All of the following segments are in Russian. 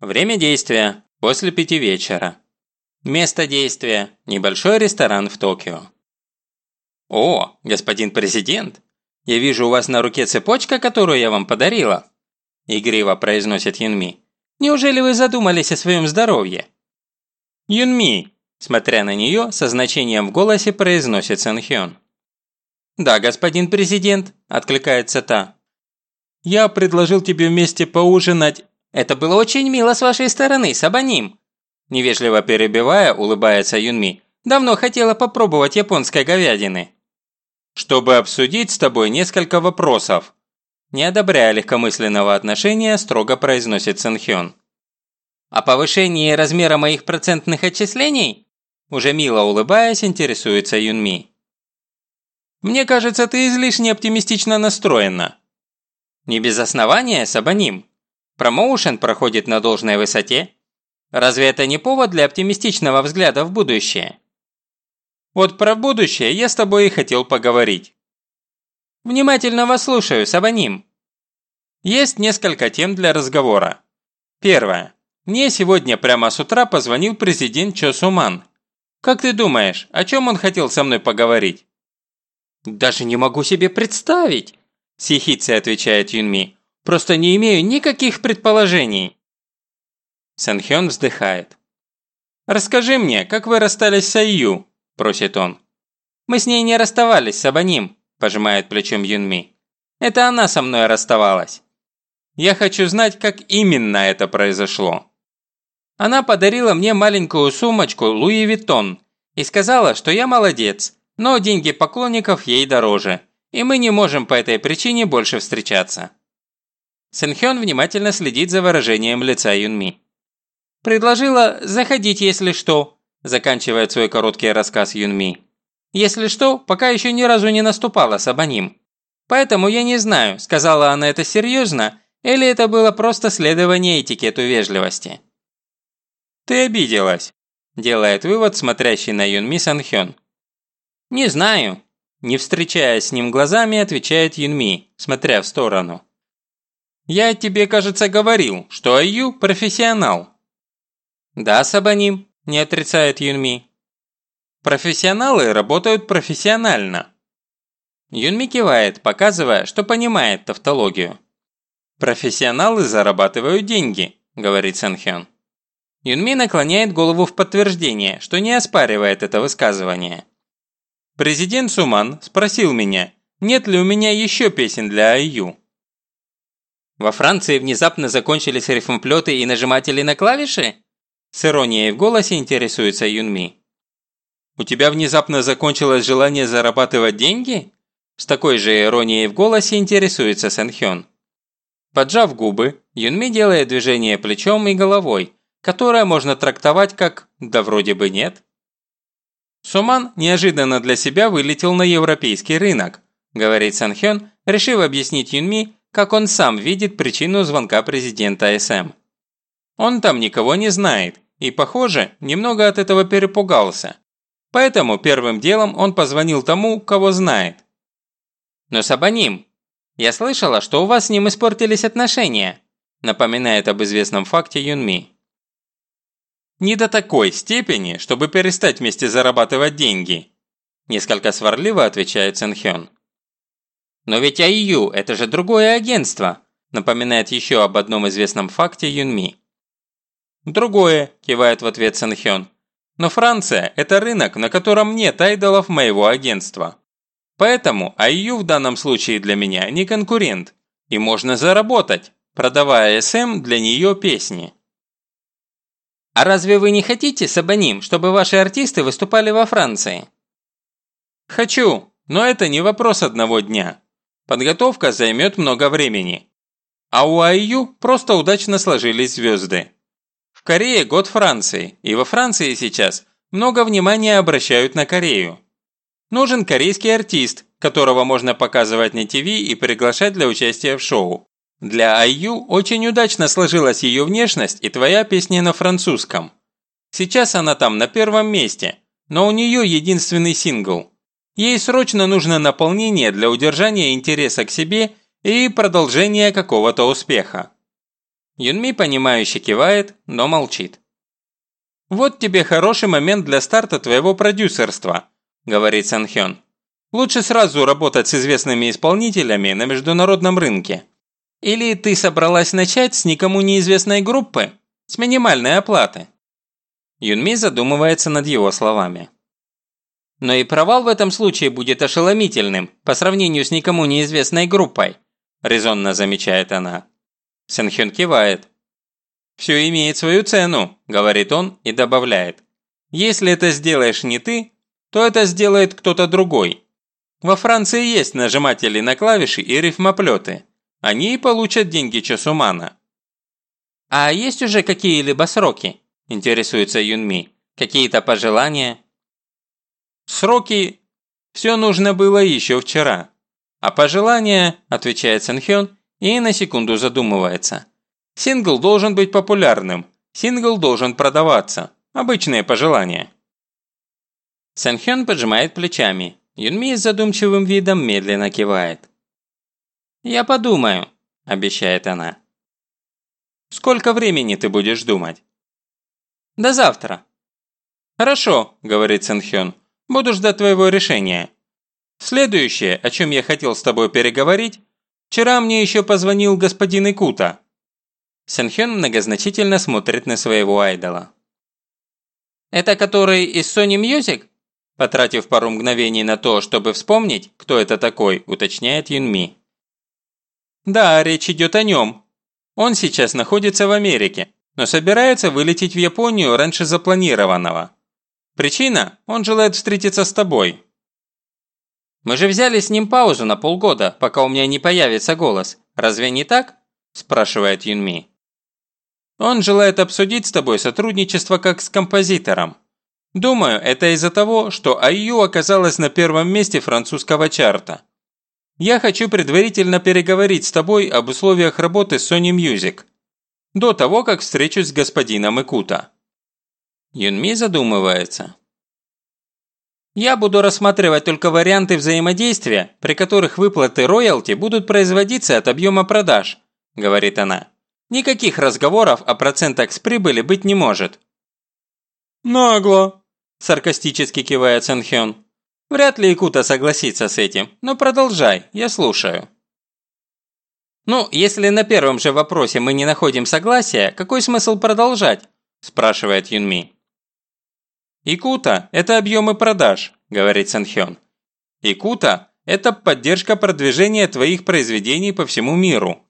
Время действия – после пяти вечера. Место действия – небольшой ресторан в Токио. «О, господин президент, я вижу у вас на руке цепочка, которую я вам подарила», – игриво произносит Юнми. «Неужели вы задумались о своем здоровье?» «Юнми», – смотря на нее, со значением в голосе произносит Сэнхён. «Да, господин президент», – откликается та. «Я предложил тебе вместе поужинать». «Это было очень мило с вашей стороны, Сабаним», Невежливо перебивая, улыбается Юнми. «Давно хотела попробовать японской говядины» чтобы обсудить с тобой несколько вопросов». Не одобряя легкомысленного отношения, строго произносит Сэнхён. «О повышении размера моих процентных отчислений?» Уже мило улыбаясь, интересуется Юнми. «Мне кажется, ты излишне оптимистично настроена». «Не без основания, Сабаним. Промоушен проходит на должной высоте. Разве это не повод для оптимистичного взгляда в будущее?» Вот про будущее я с тобой и хотел поговорить. Внимательно вас слушаю, Сабаним. Есть несколько тем для разговора. Первое. Мне сегодня прямо с утра позвонил президент Чо Суман. Как ты думаешь, о чем он хотел со мной поговорить? Даже не могу себе представить, с отвечает Юнми. Просто не имею никаких предположений. Сэнхён вздыхает. «Расскажи мне, как вы расстались с Айю?» – просит он. «Мы с ней не расставались, Сабаним», – пожимает плечом Юнми. «Это она со мной расставалась. Я хочу знать, как именно это произошло». Она подарила мне маленькую сумочку Луи Виттон и сказала, что я молодец, но деньги поклонников ей дороже, и мы не можем по этой причине больше встречаться. Сэнхён внимательно следит за выражением лица Юнми. «Предложила заходить, если что», заканчивает свой короткий рассказ Юнми. «Если что, пока еще ни разу не наступала с Абаним. Поэтому я не знаю, сказала она это серьезно, или это было просто следование этикету вежливости». «Ты обиделась», – делает вывод смотрящий на Юнми Санхён. «Не знаю», – не встречаясь с ним глазами, отвечает Юнми, смотря в сторону. «Я тебе, кажется, говорил, что Аю – профессионал». «Да, Сабаним», не отрицает Юнми. Профессионалы работают профессионально. Юнми кивает, показывая, что понимает тавтологию. «Профессионалы зарабатывают деньги», – говорит Сэнхён. Юнми наклоняет голову в подтверждение, что не оспаривает это высказывание. Президент Суман спросил меня, нет ли у меня еще песен для Айю. Во Франции внезапно закончились рифмоплеты и нажиматели на клавиши? С иронией в голосе интересуется Юнми. «У тебя внезапно закончилось желание зарабатывать деньги?» С такой же иронией в голосе интересуется Сэнхён. Поджав губы, Юнми делает движение плечом и головой, которое можно трактовать как «да вроде бы нет». Суман неожиданно для себя вылетел на европейский рынок, говорит Санхён, решив объяснить Юнми, как он сам видит причину звонка президента СМ. Он там никого не знает и, похоже, немного от этого перепугался. Поэтому первым делом он позвонил тому, кого знает. «Но Сабаним, я слышала, что у вас с ним испортились отношения», напоминает об известном факте Юнми. «Не до такой степени, чтобы перестать вместе зарабатывать деньги», несколько сварливо отвечает Сэнхён. «Но ведь Айю – это же другое агентство», напоминает еще об одном известном факте Юнми. «Другое», – кивает в ответ Санхён. «Но Франция – это рынок, на котором нет айдолов моего агентства. Поэтому IU в данном случае для меня не конкурент. И можно заработать, продавая SM для нее песни». «А разве вы не хотите, Сабаним, чтобы ваши артисты выступали во Франции?» «Хочу, но это не вопрос одного дня. Подготовка займет много времени. А у IU просто удачно сложились звезды. Корее год Франции, и во Франции сейчас много внимания обращают на Корею. Нужен корейский артист, которого можно показывать на ТВ и приглашать для участия в шоу. Для IU очень удачно сложилась ее внешность и твоя песня на французском. Сейчас она там на первом месте, но у нее единственный сингл. Ей срочно нужно наполнение для удержания интереса к себе и продолжения какого-то успеха. Юнми, понимающе кивает, но молчит. «Вот тебе хороший момент для старта твоего продюсерства», – говорит Санхён. «Лучше сразу работать с известными исполнителями на международном рынке. Или ты собралась начать с никому неизвестной группы? С минимальной оплаты?» Юнми задумывается над его словами. «Но и провал в этом случае будет ошеломительным по сравнению с никому неизвестной группой», – резонно замечает она. Сэнхён кивает. «Все имеет свою цену», – говорит он и добавляет. «Если это сделаешь не ты, то это сделает кто-то другой. Во Франции есть нажиматели на клавиши и рифмоплеты. Они и получат деньги Часумана». «А есть уже какие-либо сроки?» – интересуется Юнми. «Какие-то пожелания?» «Сроки? Все нужно было еще вчера. А пожелания, – отвечает Сэнхён, и на секунду задумывается. Сингл должен быть популярным, сингл должен продаваться. Обычные пожелания. Сэнхён поджимает плечами. Юнми с задумчивым видом медленно кивает. «Я подумаю», – обещает она. «Сколько времени ты будешь думать?» «До завтра». «Хорошо», – говорит Сэнхён. «Буду ждать твоего решения. Следующее, о чем я хотел с тобой переговорить, Вчера мне еще позвонил господин Икута». Сэнхён многозначительно смотрит на своего айдола. «Это который из Sony Music?» Потратив пару мгновений на то, чтобы вспомнить, кто это такой, уточняет Юнми. «Да, речь идет о нем. Он сейчас находится в Америке, но собирается вылететь в Японию раньше запланированного. Причина – он желает встретиться с тобой. Мы же взяли с ним паузу на полгода, пока у меня не появится голос. Разве не так?» – спрашивает Юнми. «Он желает обсудить с тобой сотрудничество как с композитором. Думаю, это из-за того, что IU оказалась на первом месте французского чарта. Я хочу предварительно переговорить с тобой об условиях работы Sony Music. До того, как встречусь с господином Икута». Юнми задумывается. Я буду рассматривать только варианты взаимодействия, при которых выплаты роялти будут производиться от объема продаж», – говорит она. «Никаких разговоров о процентах с прибыли быть не может». «Нагло», – саркастически кивает Сэнхён. «Вряд ли Икута согласится с этим, но продолжай, я слушаю». «Ну, если на первом же вопросе мы не находим согласия, какой смысл продолжать?» – спрашивает Юнми. «Икута – это объемы продаж», – говорит Санхён. «Икута – это поддержка продвижения твоих произведений по всему миру.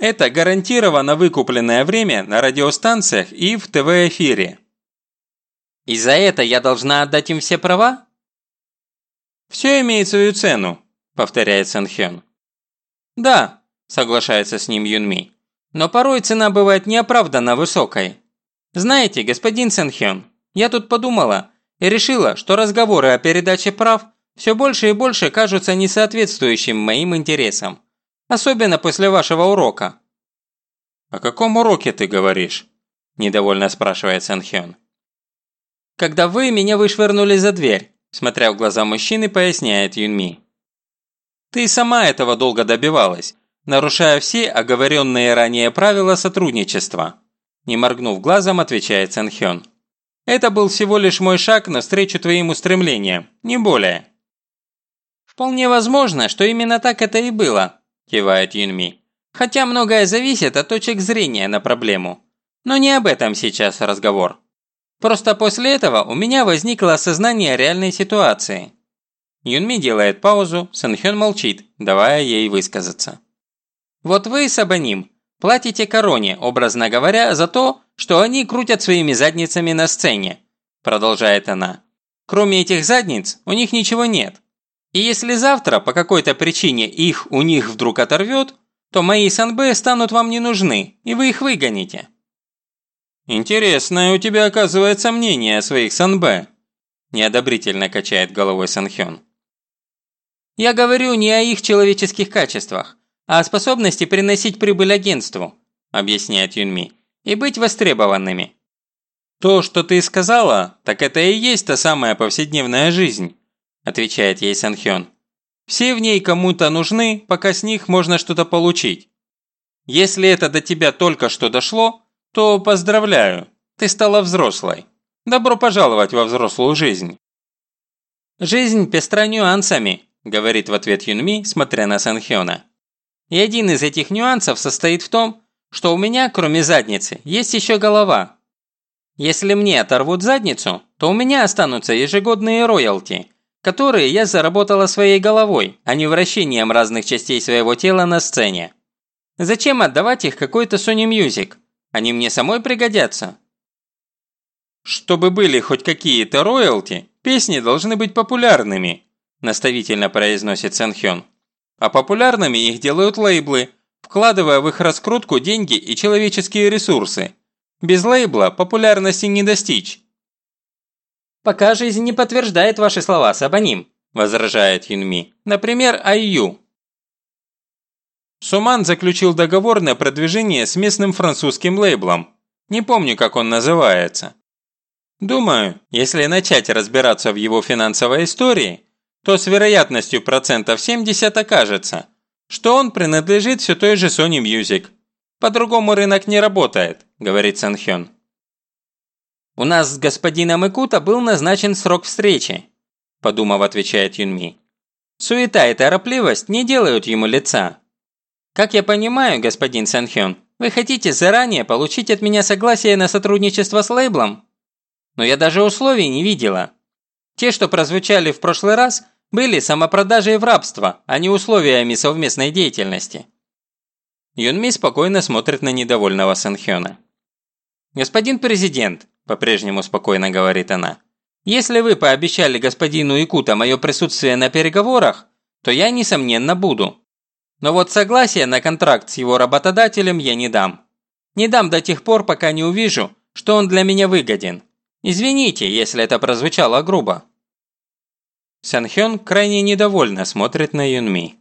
Это гарантированно выкупленное время на радиостанциях и в ТВ-эфире». «И за это я должна отдать им все права?» «Все имеет свою цену», – повторяет Санхён. «Да», – соглашается с ним Юнми. «Но порой цена бывает неоправданно высокой. Знаете, господин Санхён, я тут подумала и решила, что разговоры о передаче прав все больше и больше кажутся несоответствующим моим интересам. Особенно после вашего урока». «О каком уроке ты говоришь?» – недовольно спрашивает Санхён. «Когда вы меня вышвырнули за дверь», – смотря в глаза мужчины, поясняет Юнми. «Ты сама этого долго добивалась, нарушая все оговоренные ранее правила сотрудничества», – не моргнув глазом, отвечает Санхён. Это был всего лишь мой шаг навстречу твоим устремлениям, не более». «Вполне возможно, что именно так это и было», – кивает Юнми. «Хотя многое зависит от точек зрения на проблему. Но не об этом сейчас разговор. Просто после этого у меня возникло осознание реальной ситуации». Юнми делает паузу, Сэнхён молчит, давая ей высказаться. «Вот вы, Сабаним, платите короне, образно говоря, за то, что они крутят своими задницами на сцене», – продолжает она. «Кроме этих задниц, у них ничего нет. И если завтра по какой-то причине их у них вдруг оторвет, то мои санбэ станут вам не нужны, и вы их выгоните». «Интересное у тебя оказывается мнение о своих санбэ», – неодобрительно качает головой Санхён. «Я говорю не о их человеческих качествах, а о способности приносить прибыль агентству», – объясняет Юнми и быть востребованными. «То, что ты сказала, так это и есть та самая повседневная жизнь», отвечает ей Санхён. «Все в ней кому-то нужны, пока с них можно что-то получить. Если это до тебя только что дошло, то поздравляю, ты стала взрослой. Добро пожаловать во взрослую жизнь. Жизнь пестра нюансами, говорит в ответ Юнми, смотря на Санхёна. И один из этих нюансов состоит в том, что у меня, кроме задницы, есть еще голова. Если мне оторвут задницу, то у меня останутся ежегодные роялти, которые я заработала своей головой, а не вращением разных частей своего тела на сцене. Зачем отдавать их какой-то Sony Music? Они мне самой пригодятся. Чтобы были хоть какие-то роялти, песни должны быть популярными, наставительно произносит Сэнхён. А популярными их делают лейблы, вкладывая в их раскрутку деньги и человеческие ресурсы. Без лейбла популярности не достичь. «Пока жизнь не подтверждает ваши слова, Сабаним», – возражает Юнми. «Например, Айю». Суман заключил договор на продвижение с местным французским лейблом. Не помню, как он называется. Думаю, если начать разбираться в его финансовой истории, то с вероятностью процентов 70 окажется, что он принадлежит все той же Sony Music. По-другому рынок не работает, говорит Санхён. «У нас с господином Икута был назначен срок встречи», – подумав, отвечает Юнми. «Суета и торопливость не делают ему лица. Как я понимаю, господин Санхён, вы хотите заранее получить от меня согласие на сотрудничество с лейблом? Но я даже условий не видела. Те, что прозвучали в прошлый раз, были самопродажей в рабство, а не условиями совместной деятельности». Юнми спокойно смотрит на недовольного Санхёна. «Господин президент, по-прежнему спокойно говорит она. «Если вы пообещали господину Икута мое присутствие на переговорах, то я, несомненно, буду. Но вот согласие на контракт с его работодателем я не дам. Не дам до тех пор, пока не увижу, что он для меня выгоден. Извините, если это прозвучало грубо». Санхён крайне недовольно смотрит на Юнми.